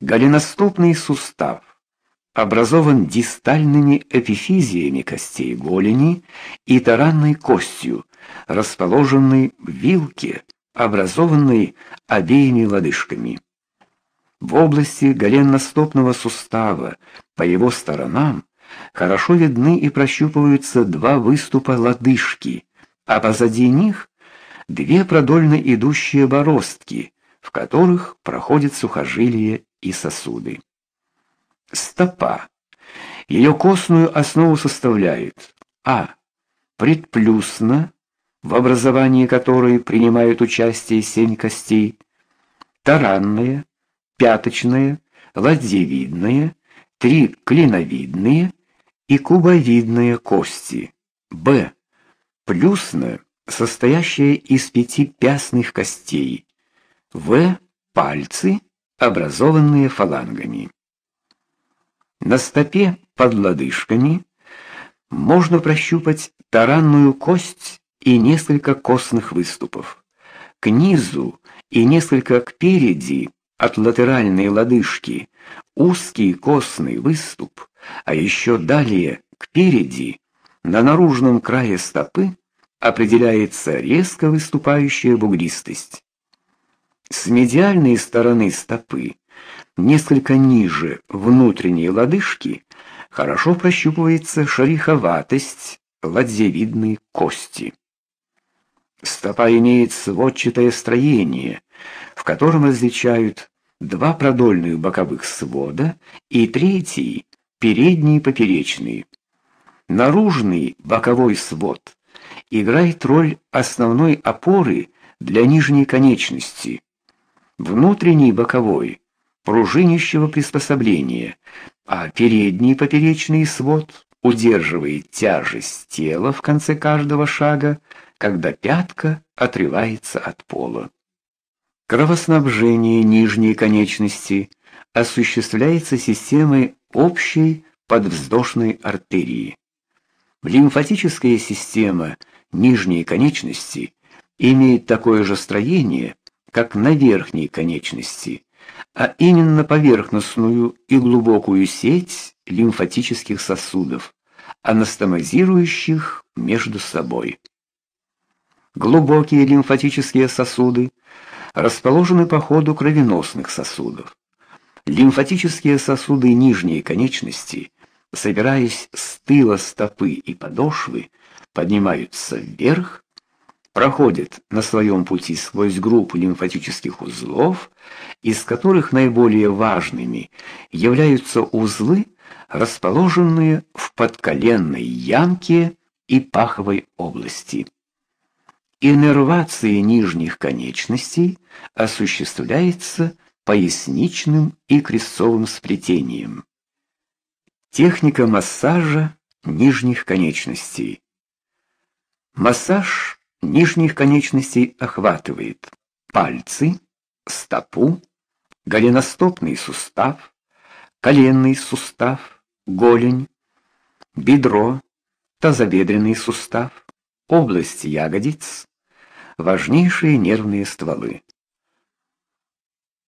Голеностопный сустав образован дистальными эпифизиями костей голени и таранной костью, расположенной в вилке, образованной обеими лодыжками. В области голеностопного сустава по его сторонам хорошо видны и прощупываются два выступа лодыжки, а позади них две продольно идущие бороздки, в которых проходят сухожилия и сосуды. Стопа. Ее костную основу составляет а. предплюсна, в образовании которой принимают участие семь костей, таранная, пяточная, ладьевидная, три клиновидные и кубовидные кости. Б. Плюсная, состоящая из пяти пястных костей. В. Пальцы, образованные фалангами. На стопе под лодыжками можно прощупать таранную кость и несколько костных выступов. К низу и несколько кпереди от латеральной лодыжки узкий костный выступ, а еще далее кпереди на наружном крае стопы определяется резко выступающая бугристость. С медиальной стороны стопы несколько ниже внутренней лодыжки хорошо прощупывается шериховатость ладьевидной кости. Стопа имеет сводчатое строение, в котором различают два продольных боковых свода и третий передний поперечный. Наружный боковой свод играет роль основной опоры для нижней конечности. Внутренний боковой пружинищего приспособления, а передний поперечный свод удерживает тяжесть тела в конце каждого шага, когда пятка отрывается от пола. Кровоснабжение нижней конечности осуществляется системой общей подвздошной артерии. Лимфатическая система нижней конечности имеет такое же строение, как на верхней конечности а именно поверхностную и глубокую сеть лимфатических сосудов, анастомозирующих между собой. Глубокие лимфатические сосуды расположены по ходу кровеносных сосудов. Лимфатические сосуды нижней конечности, собираясь с тыла стопы и подошвы, поднимаются вверх проходит на своем пути сквозь группу лимфатических узлов, из которых наиболее важными являются узлы, расположенные в подколенной ямке и паховой области. Иннервация нижних конечностей осуществляется поясничным и крестцовым сплетением. Техника массажа нижних конечностей. Массаж нижних конечностей охватывает пальцы, стопу, голеностопный сустав, коленный сустав, голень, бедро, тазобедренный сустав, область ягодиц, важнейшие нервные стволы.